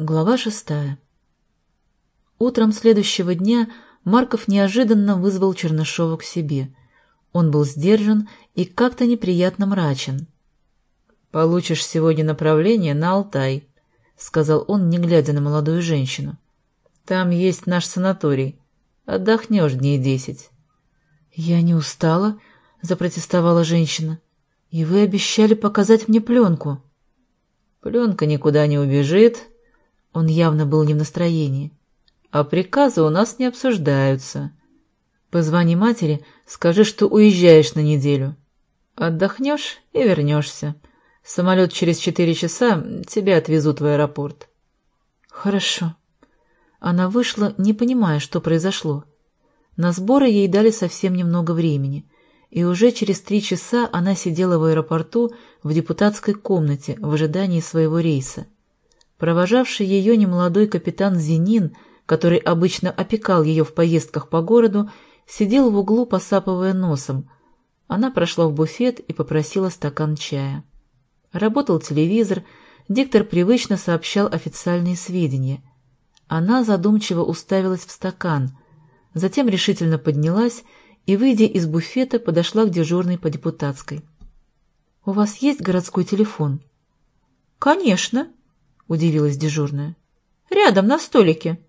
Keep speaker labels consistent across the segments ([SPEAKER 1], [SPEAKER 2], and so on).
[SPEAKER 1] Глава шестая Утром следующего дня Марков неожиданно вызвал Чернышова к себе. Он был сдержан и как-то неприятно мрачен. «Получишь сегодня направление на Алтай», — сказал он, не глядя на молодую женщину. «Там есть наш санаторий. Отдохнешь дней десять». «Я не устала», — запротестовала женщина. «И вы обещали показать мне пленку».
[SPEAKER 2] «Пленка никуда не убежит», он явно был не в настроении. «А приказы у нас не обсуждаются. Позвони матери, скажи, что уезжаешь на неделю. Отдохнешь и вернешься. Самолет через четыре часа тебя отвезут в аэропорт».
[SPEAKER 1] «Хорошо». Она вышла, не понимая, что произошло. На сборы ей дали совсем немного времени, и уже через три часа она сидела в аэропорту в депутатской комнате в ожидании своего рейса. Провожавший ее немолодой капитан Зенин, который обычно опекал ее в поездках по городу, сидел в углу, посапывая носом. Она прошла в буфет и попросила стакан чая. Работал телевизор, диктор привычно сообщал официальные сведения. Она задумчиво уставилась в стакан, затем решительно поднялась и, выйдя из буфета, подошла к дежурной по депутатской. — У вас есть городской телефон? — Конечно, — удивилась дежурная. «Рядом, на столике».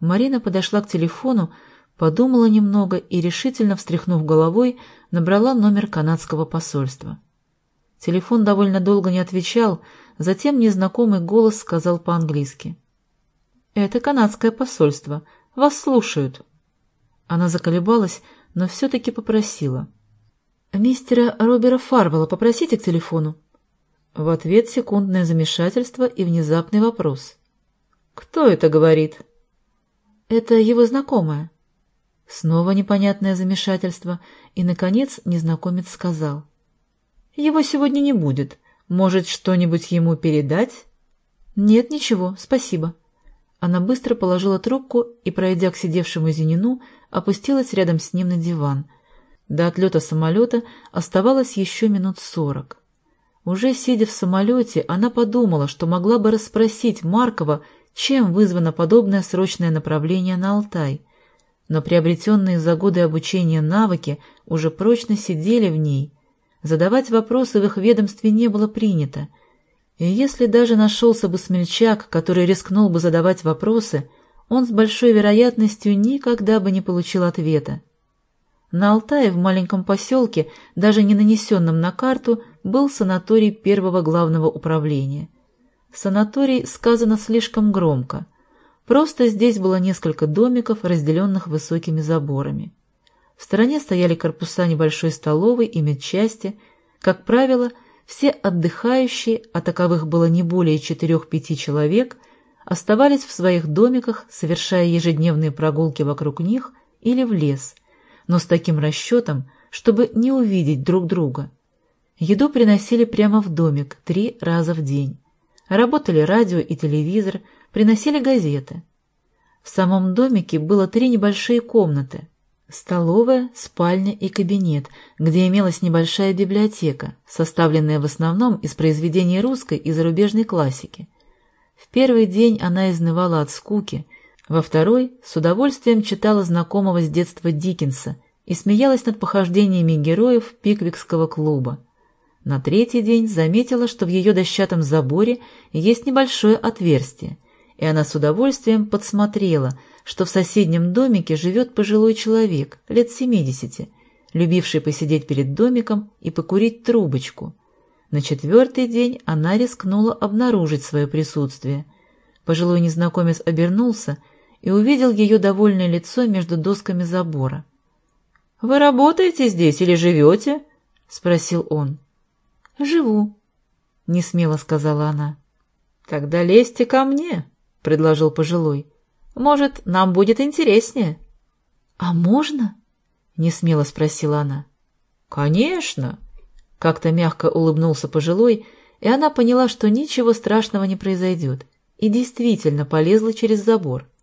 [SPEAKER 1] Марина подошла к телефону, подумала немного и, решительно встряхнув головой, набрала номер канадского посольства. Телефон довольно долго не отвечал, затем незнакомый голос сказал по-английски. «Это канадское посольство. Вас слушают». Она заколебалась, но все-таки попросила. «Мистера Робера Фарвелла попросите к телефону». В ответ секундное замешательство и внезапный вопрос. «Кто это говорит?» «Это его знакомая». Снова непонятное замешательство, и, наконец, незнакомец сказал. «Его сегодня не будет. Может, что-нибудь ему передать?» «Нет, ничего, спасибо». Она быстро положила трубку и, пройдя к сидевшему Зенину, опустилась рядом с ним на диван. До отлета самолета оставалось еще минут сорок. Уже сидя в самолете, она подумала, что могла бы расспросить Маркова, чем вызвано подобное срочное направление на Алтай. Но приобретенные за годы обучения навыки уже прочно сидели в ней. Задавать вопросы в их ведомстве не было принято. И если даже нашелся бы смельчак, который рискнул бы задавать вопросы, он с большой вероятностью никогда бы не получил ответа. На Алтае, в маленьком поселке, даже не нанесенном на карту, был санаторий первого главного управления. Санаторий сказано слишком громко. Просто здесь было несколько домиков, разделенных высокими заборами. В стороне стояли корпуса небольшой столовой и медчасти. Как правило, все отдыхающие, а таковых было не более четырех-пяти человек, оставались в своих домиках, совершая ежедневные прогулки вокруг них или в лес – но с таким расчетом, чтобы не увидеть друг друга. Еду приносили прямо в домик три раза в день. Работали радио и телевизор, приносили газеты. В самом домике было три небольшие комнаты. Столовая, спальня и кабинет, где имелась небольшая библиотека, составленная в основном из произведений русской и зарубежной классики. В первый день она изнывала от скуки – во второй с удовольствием читала знакомого с детства Диккенса и смеялась над похождениями героев Пиквикского клуба. На третий день заметила, что в ее дощатом заборе есть небольшое отверстие, и она с удовольствием подсмотрела, что в соседнем домике живет пожилой человек, лет семидесяти, любивший посидеть перед домиком и покурить трубочку. На четвертый день она рискнула обнаружить свое присутствие. Пожилой незнакомец обернулся и увидел ее довольное лицо между досками забора. — Вы работаете здесь или живете? — спросил он. — Живу, — несмело сказала она. — Тогда лезьте ко мне, — предложил пожилой. — Может, нам будет интереснее. — А можно? — несмело спросила она. — Конечно, — как-то мягко улыбнулся пожилой, и она поняла, что ничего страшного не произойдет, и действительно полезла через забор. —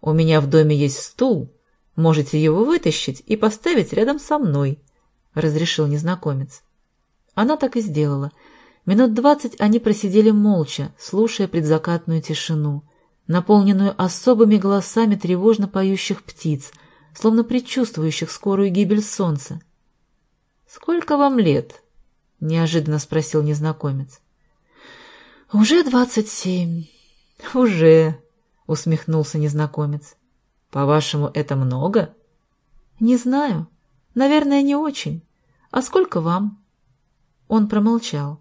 [SPEAKER 1] у меня в доме есть стул. Можете его вытащить и поставить рядом со мной», — разрешил незнакомец. Она так и сделала. Минут двадцать они просидели молча, слушая предзакатную тишину, наполненную особыми голосами тревожно поющих птиц, словно предчувствующих скорую гибель солнца. «Сколько вам лет?» — неожиданно спросил незнакомец. «Уже двадцать семь». «Уже», — усмехнулся незнакомец. «По-вашему, это много?» «Не знаю. Наверное, не очень. А сколько вам?» Он промолчал.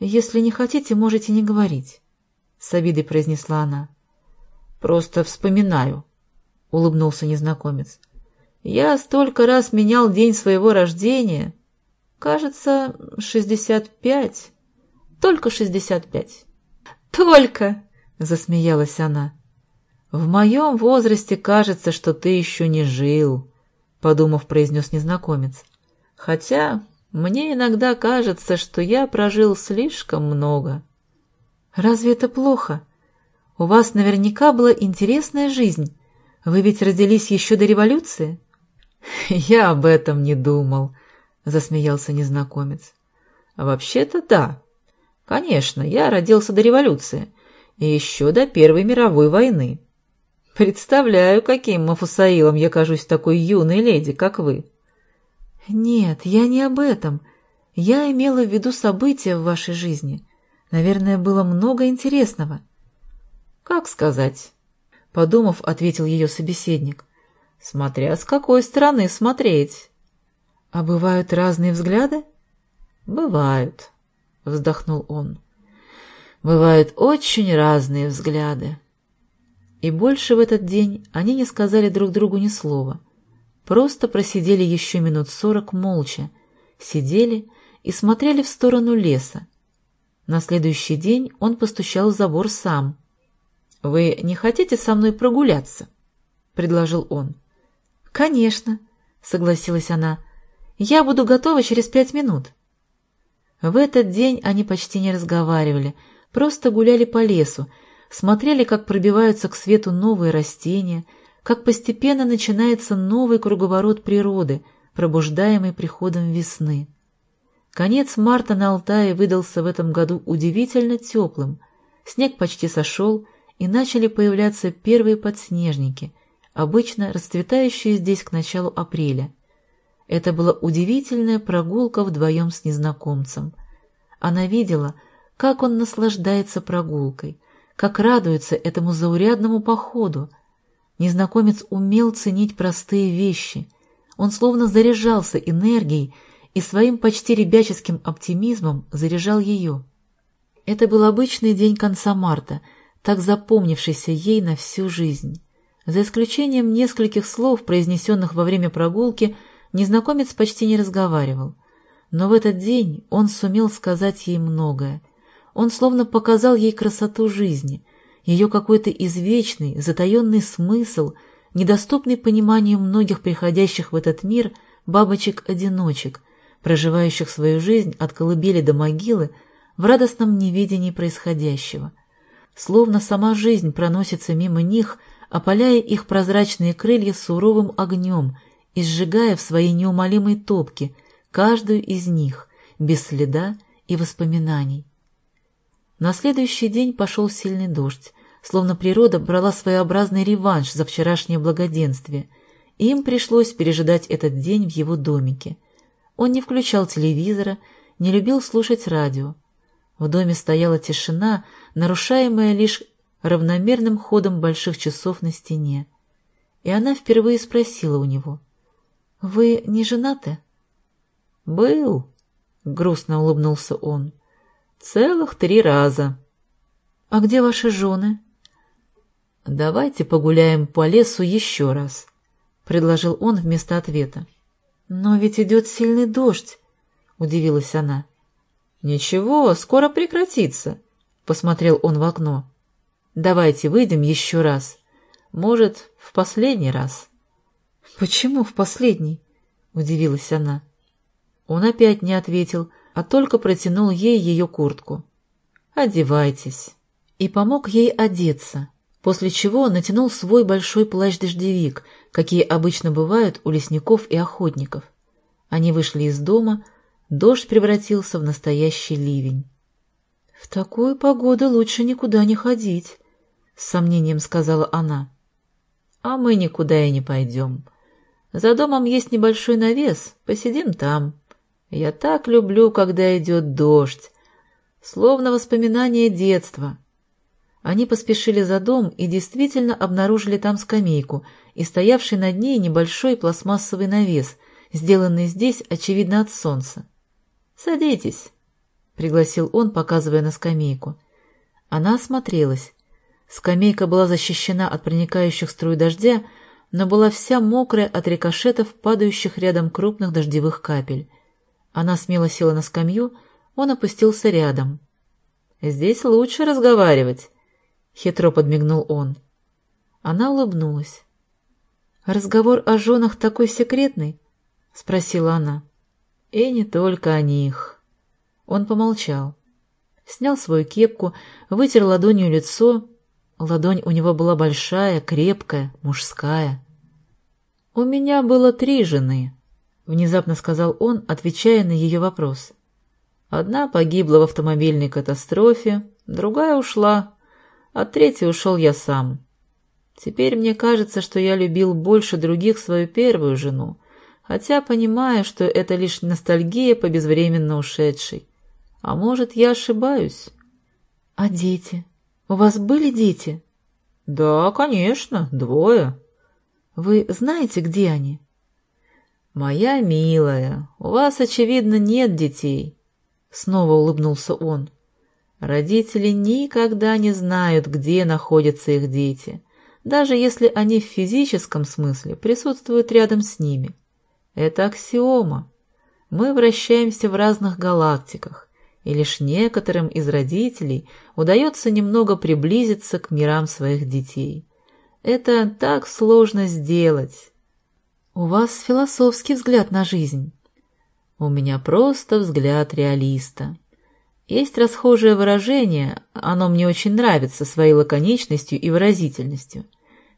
[SPEAKER 1] «Если не хотите, можете не говорить», — с обидой произнесла она. «Просто вспоминаю», — улыбнулся незнакомец. «Я столько раз менял день своего рождения. Кажется, шестьдесят пять. Только шестьдесят пять». «Только!» — засмеялась она. «В моем возрасте кажется, что ты еще не жил», — подумав, произнес незнакомец. «Хотя мне иногда кажется, что я прожил слишком много. Разве это плохо? У вас наверняка была интересная жизнь. Вы ведь родились еще до революции? Я об этом не думал, засмеялся незнакомец. Вообще-то да. Конечно, я родился до революции и еще до Первой мировой войны. Представляю, каким мафусаилом я кажусь такой юной леди, как вы. «Нет, я не об этом. Я имела в виду события в вашей жизни. Наверное, было много интересного». «Как сказать?» — подумав, ответил ее собеседник. «Смотря с какой стороны смотреть». «А бывают разные взгляды?» «Бывают», — вздохнул он. «Бывают очень разные взгляды». И больше в этот день они не сказали друг другу ни слова — Просто просидели еще минут сорок молча, сидели и смотрели в сторону леса. На следующий день он постучал в забор сам. «Вы не хотите со мной прогуляться?» — предложил он. «Конечно», — согласилась она. «Я буду готова через пять минут». В этот день они почти не разговаривали, просто гуляли по лесу, смотрели, как пробиваются к свету новые растения — как постепенно начинается новый круговорот природы, пробуждаемый приходом весны. Конец марта на Алтае выдался в этом году удивительно теплым. Снег почти сошел, и начали появляться первые подснежники, обычно расцветающие здесь к началу апреля. Это была удивительная прогулка вдвоем с незнакомцем. Она видела, как он наслаждается прогулкой, как радуется этому заурядному походу, Незнакомец умел ценить простые вещи. Он словно заряжался энергией и своим почти ребяческим оптимизмом заряжал ее. Это был обычный день конца марта, так запомнившийся ей на всю жизнь. За исключением нескольких слов, произнесенных во время прогулки, незнакомец почти не разговаривал. Но в этот день он сумел сказать ей многое. Он словно показал ей красоту жизни, ее какой-то извечный, затаенный смысл, недоступный пониманию многих приходящих в этот мир бабочек-одиночек, проживающих свою жизнь от колыбели до могилы в радостном неведении происходящего. Словно сама жизнь проносится мимо них, опаляя их прозрачные крылья суровым огнем и сжигая в своей неумолимой топке каждую из них, без следа и воспоминаний. На следующий день пошел сильный дождь, словно природа брала своеобразный реванш за вчерашнее благоденствие, и им пришлось пережидать этот день в его домике. Он не включал телевизора, не любил слушать радио. В доме стояла тишина, нарушаемая лишь равномерным ходом больших часов на стене. И она впервые спросила у него, «Вы не женаты?» «Был», — грустно улыбнулся он. Целых три раза. А где ваши жены? Давайте погуляем по лесу еще раз, предложил он вместо ответа. Но ведь идет сильный дождь, удивилась она. Ничего, скоро прекратится, посмотрел он в окно. Давайте выйдем еще раз. Может, в последний раз. Почему в последний? удивилась она. Он опять не ответил, — а только протянул ей ее куртку. «Одевайтесь». И помог ей одеться, после чего натянул свой большой плащ-дождевик, какие обычно бывают у лесников и охотников. Они вышли из дома, дождь превратился в настоящий ливень. В такую погоду лучше никуда не ходить, — с сомнением сказала она.
[SPEAKER 2] А мы никуда и не пойдем. За домом есть небольшой навес, посидим там. Я так люблю, когда идет дождь. Словно воспоминание детства.
[SPEAKER 1] Они поспешили за дом и действительно обнаружили там скамейку и стоявший над ней небольшой пластмассовый навес, сделанный здесь, очевидно, от солнца.
[SPEAKER 2] «Садитесь», — пригласил он, показывая на скамейку.
[SPEAKER 1] Она осмотрелась. Скамейка была защищена от проникающих струй дождя, но была вся мокрая от рикошетов, падающих рядом крупных дождевых капель. Она смело села на скамью, он опустился рядом.
[SPEAKER 2] «Здесь лучше разговаривать», — хитро подмигнул он.
[SPEAKER 1] Она улыбнулась. «Разговор о женах такой секретный?» — спросила она.
[SPEAKER 2] «И не только о них».
[SPEAKER 1] Он помолчал. Снял свою кепку, вытер ладонью лицо. Ладонь у него была большая, крепкая, мужская.
[SPEAKER 2] «У меня было три жены», — внезапно сказал он, отвечая на ее вопрос. «Одна погибла в автомобильной катастрофе, другая ушла, а третий ушел я сам. Теперь мне кажется, что я любил больше других свою первую жену, хотя понимаю, что это лишь ностальгия по безвременно ушедшей. А может, я ошибаюсь?
[SPEAKER 1] — А дети? У вас были дети?
[SPEAKER 2] — Да, конечно, двое.
[SPEAKER 1] — Вы знаете, где они?
[SPEAKER 2] — Моя милая, у вас, очевидно, нет детей. Снова улыбнулся он. — Родители никогда не знают, где находятся их дети, даже если они в физическом смысле присутствуют рядом с ними. Это аксиома. Мы вращаемся в разных галактиках, и лишь некоторым из родителей удается немного приблизиться к мирам своих детей. Это так сложно сделать.
[SPEAKER 1] У вас философский взгляд на жизнь.
[SPEAKER 2] У меня просто взгляд реалиста. Есть расхожее выражение, оно мне очень нравится своей лаконичностью и выразительностью.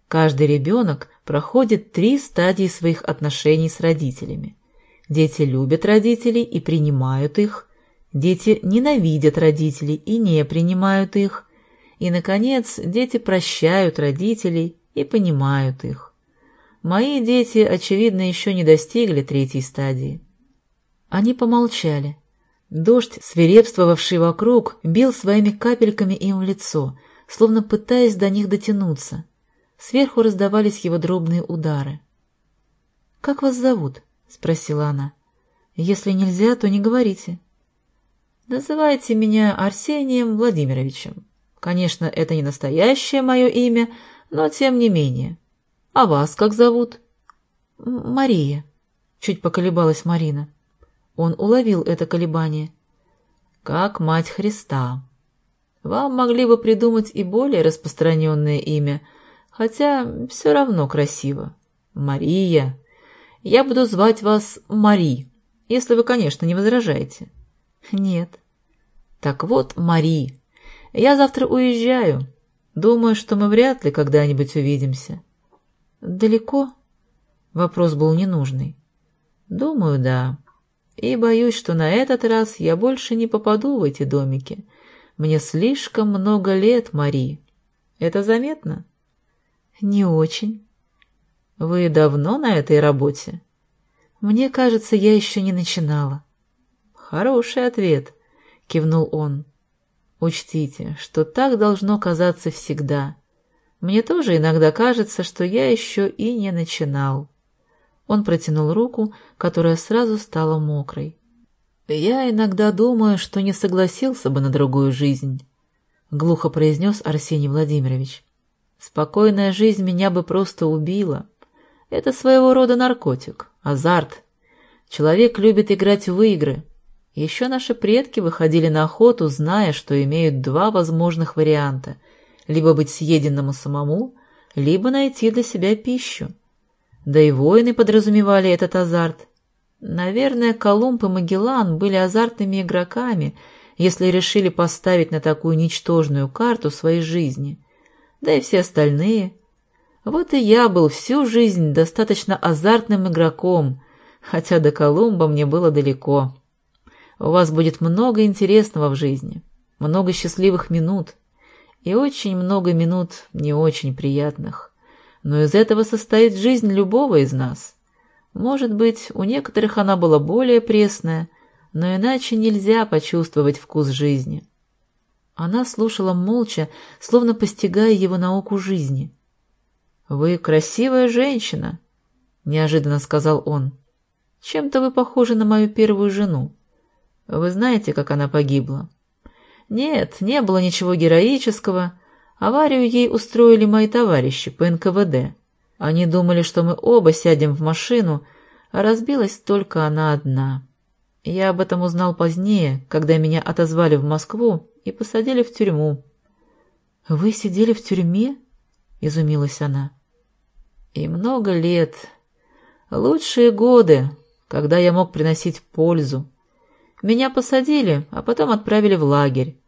[SPEAKER 2] Каждый ребенок проходит три стадии своих отношений с родителями. Дети любят родителей и принимают их, дети ненавидят родителей и не принимают их, и, наконец, дети прощают родителей и понимают их. Мои дети, очевидно, еще не достигли третьей стадии.
[SPEAKER 1] Они помолчали. Дождь, свирепствовавший вокруг, бил своими капельками им в лицо, словно пытаясь до них дотянуться. Сверху раздавались его дробные удары. — Как вас зовут? — спросила она. — Если нельзя, то не говорите.
[SPEAKER 2] — Называйте меня Арсением Владимировичем. Конечно, это не настоящее мое имя, но тем не менее. А вас как зовут?
[SPEAKER 1] — Мария, — чуть поколебалась Марина. Он уловил это колебание.
[SPEAKER 2] «Как мать Христа. Вам могли бы придумать и более распространенное имя, хотя все равно красиво. Мария. Я буду звать вас Мари, если вы, конечно, не возражаете».
[SPEAKER 1] «Нет».
[SPEAKER 2] «Так вот, Мари, я завтра уезжаю. Думаю, что мы вряд ли когда-нибудь увидимся».
[SPEAKER 1] «Далеко?» Вопрос был ненужный.
[SPEAKER 2] «Думаю, да. И боюсь, что на этот раз я больше не попаду в эти домики. Мне слишком много лет, Мари. Это заметно?
[SPEAKER 1] Не очень.
[SPEAKER 2] Вы давно на этой работе?
[SPEAKER 1] Мне кажется, я еще не начинала.
[SPEAKER 2] Хороший ответ, кивнул он. Учтите, что так должно казаться всегда. Мне тоже иногда кажется, что я еще и не начинал.
[SPEAKER 1] Он протянул руку, которая сразу стала мокрой.
[SPEAKER 2] «Я иногда думаю, что не согласился бы на другую жизнь», — глухо произнес Арсений Владимирович. «Спокойная жизнь меня бы просто убила. Это своего рода наркотик, азарт. Человек любит играть в игры. Еще наши предки выходили на охоту, зная, что имеют два возможных варианта — либо быть съеденному самому, либо найти для себя пищу. Да и воины подразумевали этот азарт. Наверное, Колумб и Магеллан были азартными игроками, если решили поставить на такую ничтожную карту своей жизни. Да и все остальные. Вот и я был всю жизнь достаточно азартным игроком, хотя до Колумба мне было далеко. У вас будет много интересного в жизни. много счастливых минут и очень много минут не очень приятных. Но из этого состоит жизнь любого из нас. Может быть, у некоторых она была более пресная, но иначе нельзя почувствовать вкус жизни. Она слушала молча, словно постигая его науку жизни. «Вы красивая женщина», — неожиданно сказал он. «Чем-то вы похожи на мою первую жену. Вы знаете, как она погибла?» «Нет, не было ничего героического. Аварию ей устроили мои товарищи по НКВД. Они думали, что мы оба сядем в машину, а разбилась только она одна. Я об этом узнал позднее, когда меня отозвали в Москву и посадили в тюрьму».
[SPEAKER 1] «Вы сидели в тюрьме?» — изумилась она.
[SPEAKER 2] «И много лет. Лучшие годы, когда я мог приносить пользу. Меня посадили, а потом отправили в лагерь.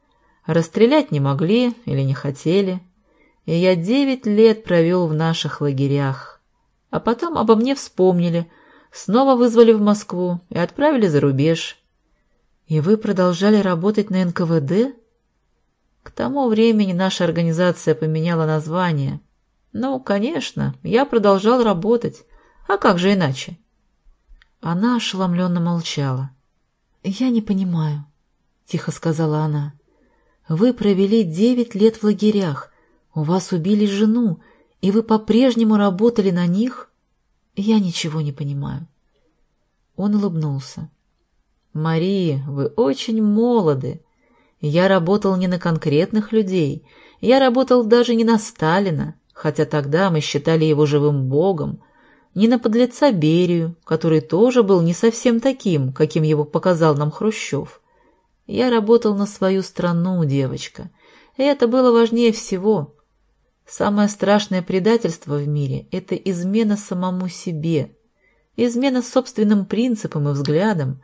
[SPEAKER 2] Расстрелять не могли или не хотели. И я девять лет провел в наших лагерях. А потом обо мне вспомнили, снова вызвали в Москву и отправили за рубеж.
[SPEAKER 1] И вы продолжали работать на НКВД?
[SPEAKER 2] К тому времени наша организация поменяла название. Ну, конечно, я продолжал работать. А как же иначе?
[SPEAKER 1] Она ошеломленно молчала. «Я не понимаю», — тихо сказала она. «Вы провели девять лет в лагерях, у вас убили жену, и вы по-прежнему работали на них? Я ничего не понимаю». Он улыбнулся.
[SPEAKER 2] «Мария, вы очень молоды. Я работал не на конкретных людей, я работал даже не на Сталина, хотя тогда мы считали его живым богом, ни на подлеца Берию, который тоже был не совсем таким, каким его показал нам Хрущев. Я работал на свою страну, девочка, и это было важнее всего. Самое страшное предательство в мире — это измена самому себе, измена собственным принципам и взглядам.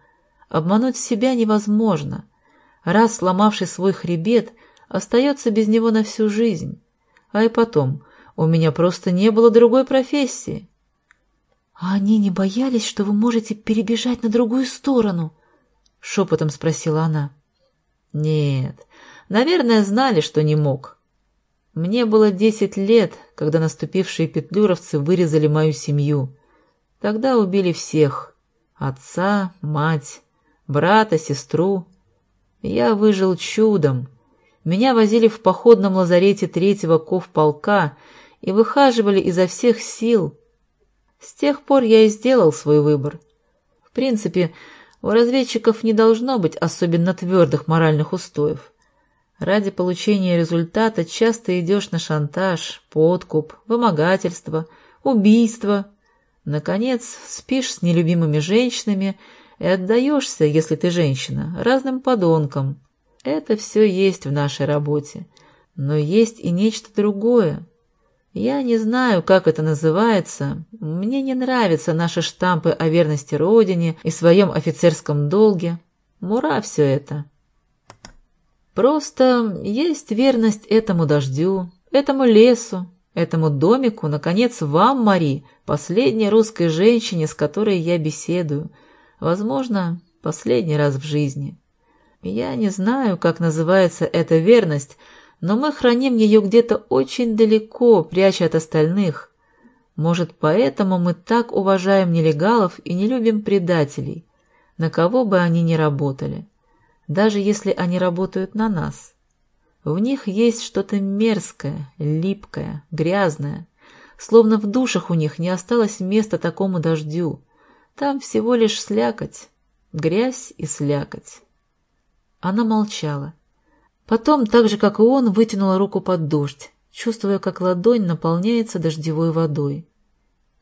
[SPEAKER 2] Обмануть себя невозможно. Раз сломавший свой хребет, остается без него на всю жизнь. А и потом, у меня просто не было другой профессии.
[SPEAKER 1] «А они не боялись, что вы можете перебежать на другую сторону?» — шепотом спросила она.
[SPEAKER 2] «Нет, наверное, знали, что не мог. Мне было десять лет, когда наступившие петлюровцы вырезали мою семью. Тогда убили всех — отца, мать, брата, сестру. Я выжил чудом. Меня возили в походном лазарете третьего ковполка и выхаживали изо всех сил — с тех пор я и сделал свой выбор. В принципе, у разведчиков не должно быть особенно твердых моральных устоев. Ради получения результата часто идешь на шантаж, подкуп, вымогательство, убийство. Наконец, спишь с нелюбимыми женщинами и отдаешься, если ты женщина, разным подонкам. Это все есть в нашей работе. Но есть и нечто другое. Я не знаю, как это называется. Мне не нравятся наши штампы о верности Родине и своем офицерском долге. Мура все это. Просто есть верность этому дождю, этому лесу, этому домику, наконец, вам, Мари, последней русской женщине, с которой я беседую. Возможно, последний раз в жизни. Я не знаю, как называется эта верность, но мы храним ее где-то очень далеко, пряча от остальных. Может, поэтому мы так уважаем нелегалов и не любим предателей, на кого бы они ни работали, даже если они работают на нас. В них есть что-то мерзкое, липкое, грязное, словно в душах у них не осталось места такому дождю. Там всего лишь слякоть, грязь и слякоть. Она молчала. Потом, так же, как и он, вытянула руку под дождь, чувствуя, как ладонь наполняется дождевой водой.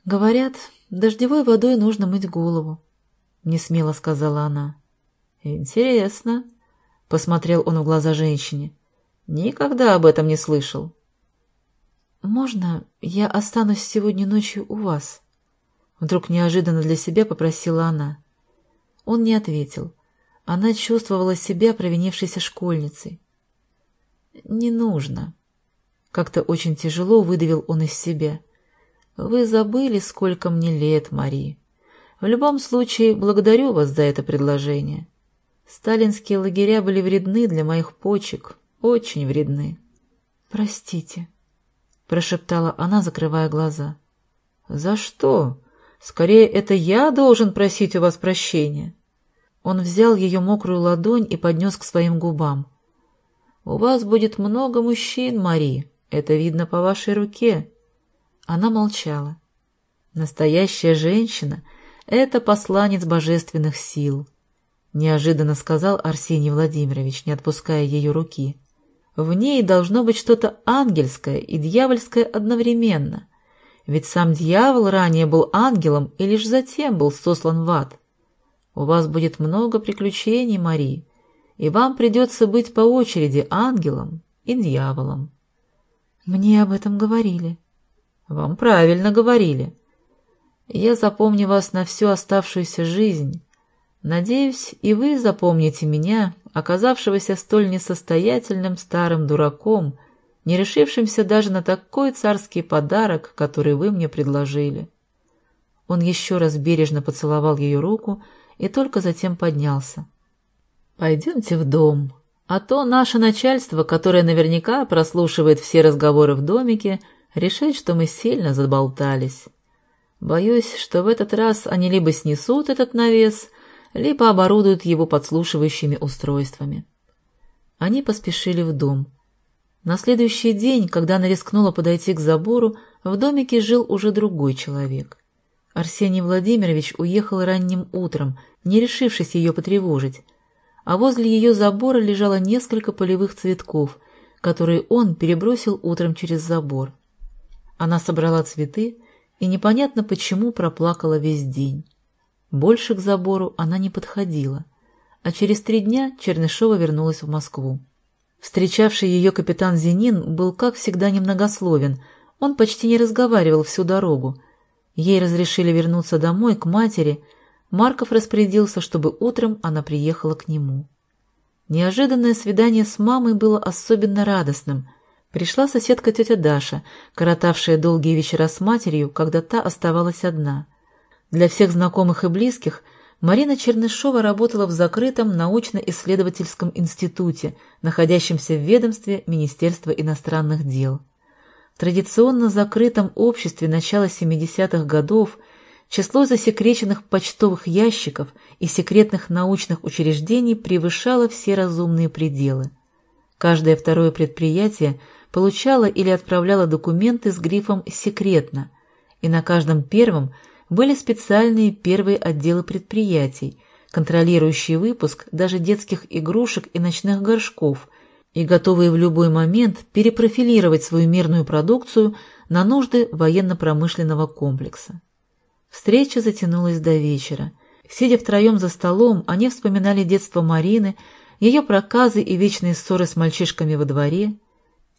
[SPEAKER 2] «Говорят, дождевой водой нужно мыть голову», — несмело сказала она. «Интересно», — посмотрел он в глаза женщине. «Никогда об этом не слышал».
[SPEAKER 1] «Можно я останусь сегодня ночью у вас?» Вдруг неожиданно для себя попросила она. Он не ответил. Она чувствовала себя провинившейся школьницей. «Не нужно». Как-то очень тяжело выдавил он из себя. «Вы забыли, сколько мне лет, Мари. В любом случае, благодарю вас за это предложение. Сталинские лагеря были вредны для моих почек, очень вредны. «Простите», — прошептала она, закрывая глаза. «За что? Скорее, это я должен просить у вас прощения». Он взял ее мокрую ладонь и поднес к своим губам. «У вас будет много мужчин, Мари, это видно по вашей руке». Она молчала. «Настоящая женщина — это посланец божественных сил», — неожиданно сказал Арсений Владимирович, не отпуская ее руки. «В ней должно быть что-то ангельское и дьявольское одновременно. Ведь сам дьявол ранее был ангелом и лишь затем был сослан в ад. У вас будет много приключений, Мари, и вам придется быть по очереди ангелом и дьяволом. Мне об этом говорили. Вам правильно говорили. Я запомню вас на всю оставшуюся жизнь. Надеюсь, и вы запомните меня, оказавшегося столь несостоятельным старым дураком, не решившимся даже на такой царский подарок, который вы мне предложили. Он еще раз бережно поцеловал ее руку и только затем поднялся. «Пойдемте в дом, а то наше начальство, которое наверняка прослушивает все разговоры в домике, решит, что мы сильно заболтались. Боюсь, что в этот раз они либо снесут этот навес, либо оборудуют его подслушивающими устройствами». Они поспешили в дом. На следующий день, когда она рискнула подойти к забору, в домике жил уже другой человек. Арсений Владимирович уехал ранним утром, не решившись ее потревожить, а возле ее забора лежало несколько полевых цветков, которые он перебросил утром через забор. Она собрала цветы и непонятно почему проплакала весь день. Больше к забору она не подходила, а через три дня Чернышова вернулась в Москву. Встречавший ее капитан Зенин был, как всегда, немногословен, он почти не разговаривал всю дорогу. Ей разрешили вернуться домой, к матери — Марков распорядился, чтобы утром она приехала к нему. Неожиданное свидание с мамой было особенно радостным. Пришла соседка тетя Даша, коротавшая долгие вечера с матерью, когда та оставалась одна. Для всех знакомых и близких Марина Чернышова работала в закрытом научно-исследовательском институте, находящемся в ведомстве Министерства иностранных дел. В традиционно закрытом обществе начала 70-х годов – Число засекреченных почтовых ящиков и секретных научных учреждений превышало все разумные пределы. Каждое второе предприятие получало или отправляло документы с грифом «секретно», и на каждом первом были специальные первые отделы предприятий, контролирующие выпуск даже детских игрушек и ночных горшков и готовые в любой момент перепрофилировать свою мирную продукцию на нужды военно-промышленного комплекса. Встреча затянулась до вечера. Сидя втроем за столом, они вспоминали детство Марины, ее проказы и вечные ссоры с мальчишками во дворе.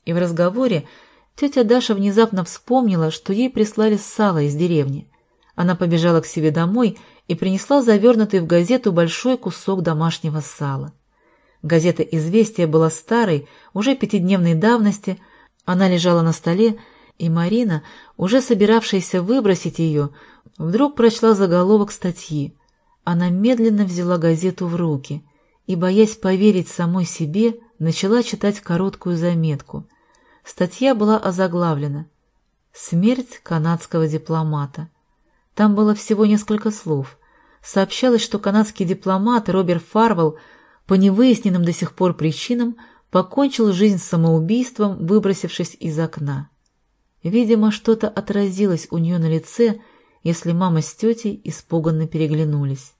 [SPEAKER 1] И в разговоре тетя Даша внезапно вспомнила, что ей прислали сало из деревни. Она побежала к себе домой и принесла завернутый в газету большой кусок домашнего сала. Газета «Известия» была старой, уже пятидневной давности, она лежала на столе, и Марина, уже собиравшаяся выбросить ее, Вдруг прочла заголовок статьи. Она медленно взяла газету в руки и, боясь поверить самой себе, начала читать короткую заметку. Статья была озаглавлена «Смерть канадского дипломата». Там было всего несколько слов. Сообщалось, что канадский дипломат Роберт Фарвелл по невыясненным до сих пор причинам покончил жизнь самоубийством, выбросившись из окна. Видимо, что-то отразилось у нее на лице, если мама с тетей испуганно переглянулись.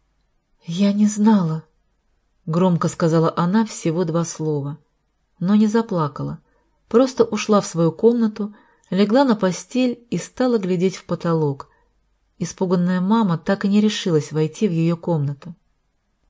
[SPEAKER 1] «Я не знала», — громко сказала она всего два слова, но не заплакала, просто ушла в свою комнату, легла на постель и стала глядеть в потолок. Испуганная мама так и не решилась войти в ее комнату.